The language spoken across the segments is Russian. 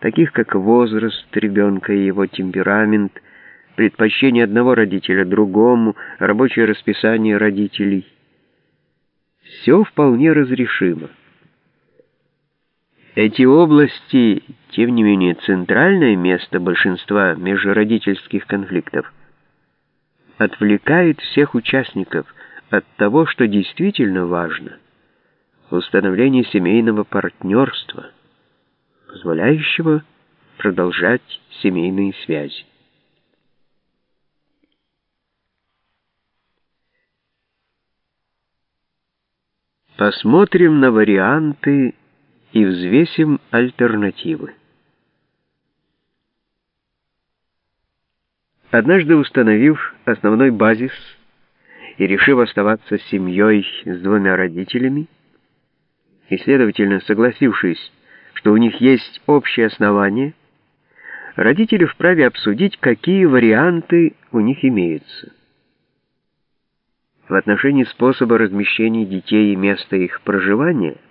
таких как возраст ребенка и его темперамент, предпочтение одного родителя другому, рабочее расписание родителей. Все вполне разрешимо. Эти области, тем не менее, центральное место большинства межродительских конфликтов, отвлекает всех участников от того, что действительно важно – установление семейного партнерства, позволяющего продолжать семейные связи. Посмотрим на варианты и взвесим альтернативы. Однажды установив основной базис и решив оставаться семьей с двумя родителями, и, следовательно, согласившись, что у них есть общее основание, родители вправе обсудить, какие варианты у них имеются. В отношении способа размещения детей и места их проживания –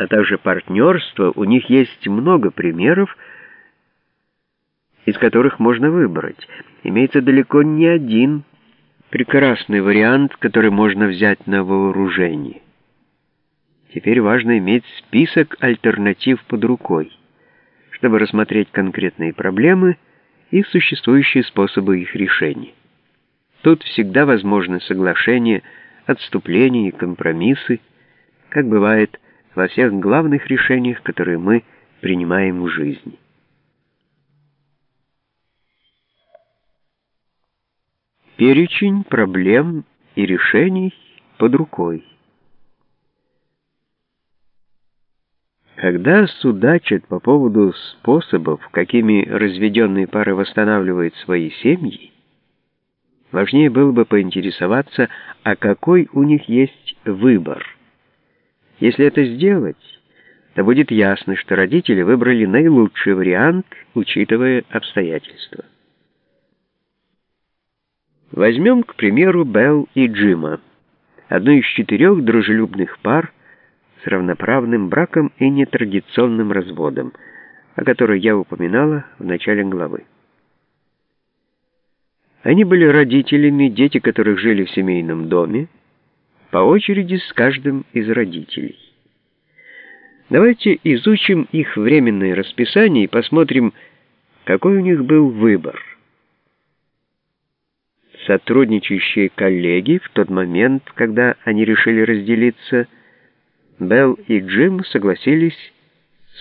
а также партнерство, у них есть много примеров, из которых можно выбрать. Имеется далеко не один прекрасный вариант, который можно взять на вооружение. Теперь важно иметь список альтернатив под рукой, чтобы рассмотреть конкретные проблемы и существующие способы их решения. Тут всегда возможны соглашения, отступления и компромиссы, как бывает во всех главных решениях, которые мы принимаем в жизни. Перечень проблем и решений под рукой. Когда судачат по поводу способов, какими разведенные пары восстанавливают свои семьи, важнее было бы поинтересоваться, а какой у них есть выбор – если это сделать, то будет ясно, что родители выбрали наилучший вариант, учитывая обстоятельства. Возьмем, к примеру, Белл и Джима, одну из четырех дружелюбных пар с равноправным браком и нетрадиционным разводом, о которой я упоминала в начале главы. Они были родителями, дети которых жили в семейном доме, по очереди с каждым из родителей. Давайте изучим их временное расписание и посмотрим, какой у них был выбор. Сотрудничающие коллеги в тот момент, когда они решили разделиться, Белл и Джим согласились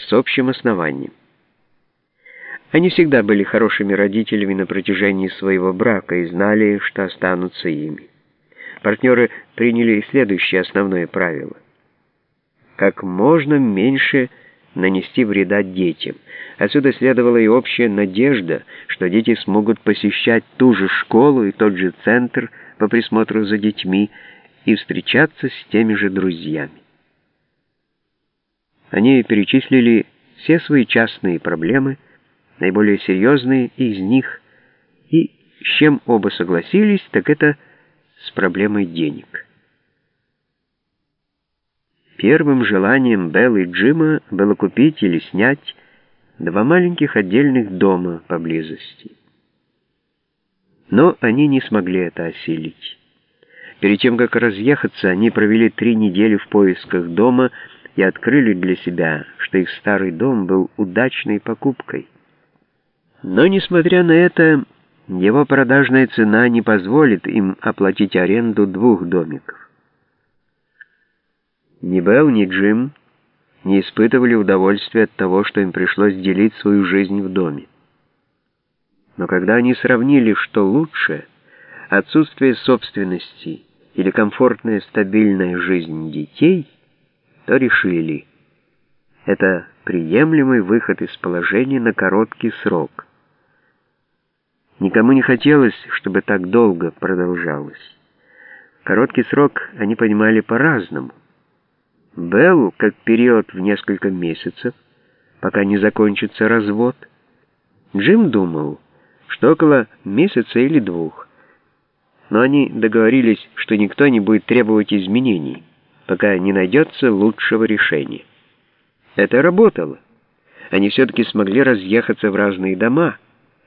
с общим основанием. Они всегда были хорошими родителями на протяжении своего брака и знали, что останутся ими партнеры приняли следующее основное правило. Как можно меньше нанести вреда детям. Отсюда следовала и общая надежда, что дети смогут посещать ту же школу и тот же центр по присмотру за детьми и встречаться с теми же друзьями. Они перечислили все свои частные проблемы, наиболее серьезные из них, и с чем оба согласились, так это – с проблемой денег. Первым желанием Белл и Джима было купить или снять два маленьких отдельных дома поблизости. Но они не смогли это осилить. Перед тем, как разъехаться, они провели три недели в поисках дома и открыли для себя, что их старый дом был удачной покупкой. Но, несмотря на это, его продажная цена не позволит им оплатить аренду двух домиков. Ни Белл, ни Джим не испытывали удовольствия от того, что им пришлось делить свою жизнь в доме. Но когда они сравнили, что лучше, отсутствие собственности или комфортная стабильная жизнь детей, то решили, это приемлемый выход из положения на короткий срок – Никому не хотелось, чтобы так долго продолжалось. Короткий срок они понимали по-разному. Беллу как период в несколько месяцев, пока не закончится развод. Джим думал, что около месяца или двух. Но они договорились, что никто не будет требовать изменений, пока не найдется лучшего решения. Это работало. они все-таки смогли разъехаться в разные дома —